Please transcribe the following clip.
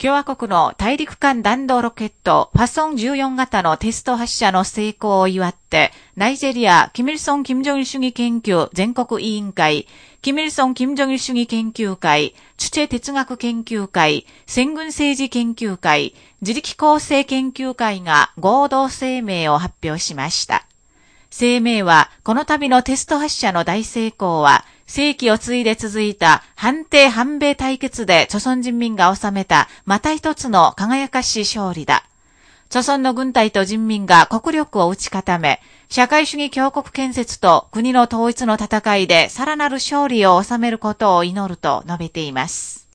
共和国の大陸間弾道ロケット、ファソン14型のテスト発射の成功を祝って、ナイジェリア、キミルソン・キム・ジョンル主義研究全国委員会、キミルソン・キム・ジョンル主義研究会、チュチェ哲学研究会、戦軍政治研究会、自力構成研究会が合同声明を発表しました。声明は、この度のテスト発射の大成功は、世紀を継いで続いた判定反米対決で著村人民が収めたまた一つの輝かしい勝利だ。著村の軍隊と人民が国力を打ち固め、社会主義強国建設と国の統一の戦いでさらなる勝利を収めることを祈ると述べています。